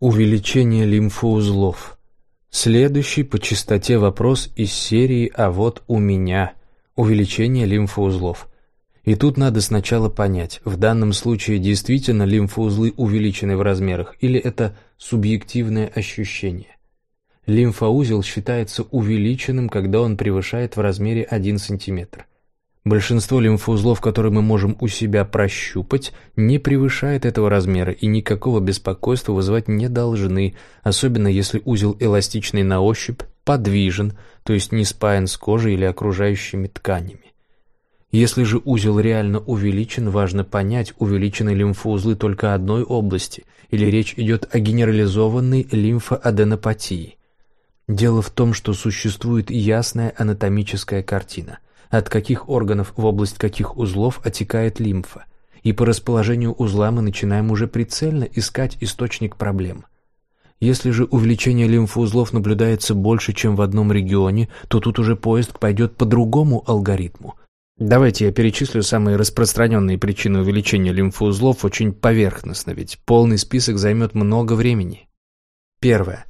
Увеличение лимфоузлов. Следующий по частоте вопрос из серии «А вот у меня» – увеличение лимфоузлов. И тут надо сначала понять, в данном случае действительно лимфоузлы увеличены в размерах или это субъективное ощущение. Лимфоузел считается увеличенным, когда он превышает в размере 1 см. Большинство лимфоузлов, которые мы можем у себя прощупать, не превышает этого размера и никакого беспокойства вызывать не должны, особенно если узел эластичный на ощупь, подвижен, то есть не спаян с кожей или окружающими тканями. Если же узел реально увеличен, важно понять, увеличены лимфоузлы только одной области, или речь идет о генерализованной лимфоаденопатии. Дело в том, что существует ясная анатомическая картина – от каких органов в область каких узлов отекает лимфа, и по расположению узла мы начинаем уже прицельно искать источник проблем. Если же увеличение лимфоузлов наблюдается больше, чем в одном регионе, то тут уже поиск пойдет по другому алгоритму. Давайте я перечислю самые распространенные причины увеличения лимфоузлов очень поверхностно, ведь полный список займет много времени. Первое.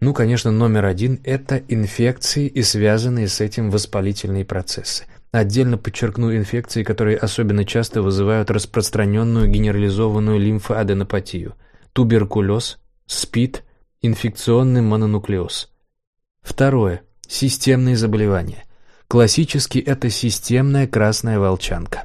Ну, конечно, номер один – это инфекции и связанные с этим воспалительные процессы. Отдельно подчеркну инфекции, которые особенно часто вызывают распространенную генерализованную лимфоаденопатию – туберкулез, СПИД, инфекционный мононуклеоз. Второе – системные заболевания. Классически это системная красная волчанка.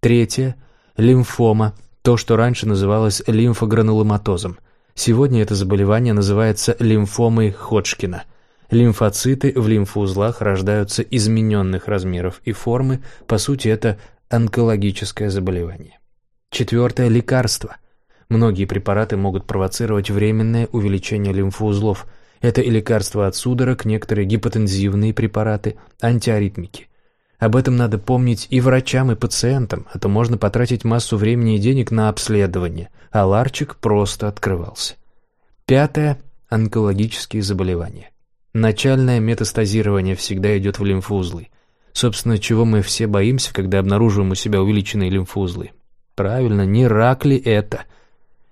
Третье – лимфома, то, что раньше называлось лимфогрануломатозом – Сегодня это заболевание называется лимфомой Ходжкина. Лимфоциты в лимфоузлах рождаются измененных размеров и формы, по сути это онкологическое заболевание. Четвертое – лекарство. Многие препараты могут провоцировать временное увеличение лимфоузлов. Это и лекарства от судорог, некоторые гипотензивные препараты, антиаритмики. Об этом надо помнить и врачам, и пациентам, а то можно потратить массу времени и денег на обследование, а ларчик просто открывался. Пятое – онкологические заболевания. Начальное метастазирование всегда идет в лимфоузлы. Собственно, чего мы все боимся, когда обнаруживаем у себя увеличенные лимфоузлы? Правильно, не рак ли это?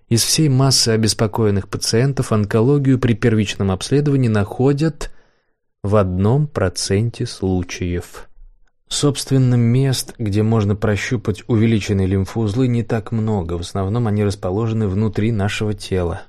Из всей массы обеспокоенных пациентов онкологию при первичном обследовании находят в одном проценте случаев. Собственно, мест, где можно прощупать увеличенные лимфоузлы, не так много. В основном они расположены внутри нашего тела,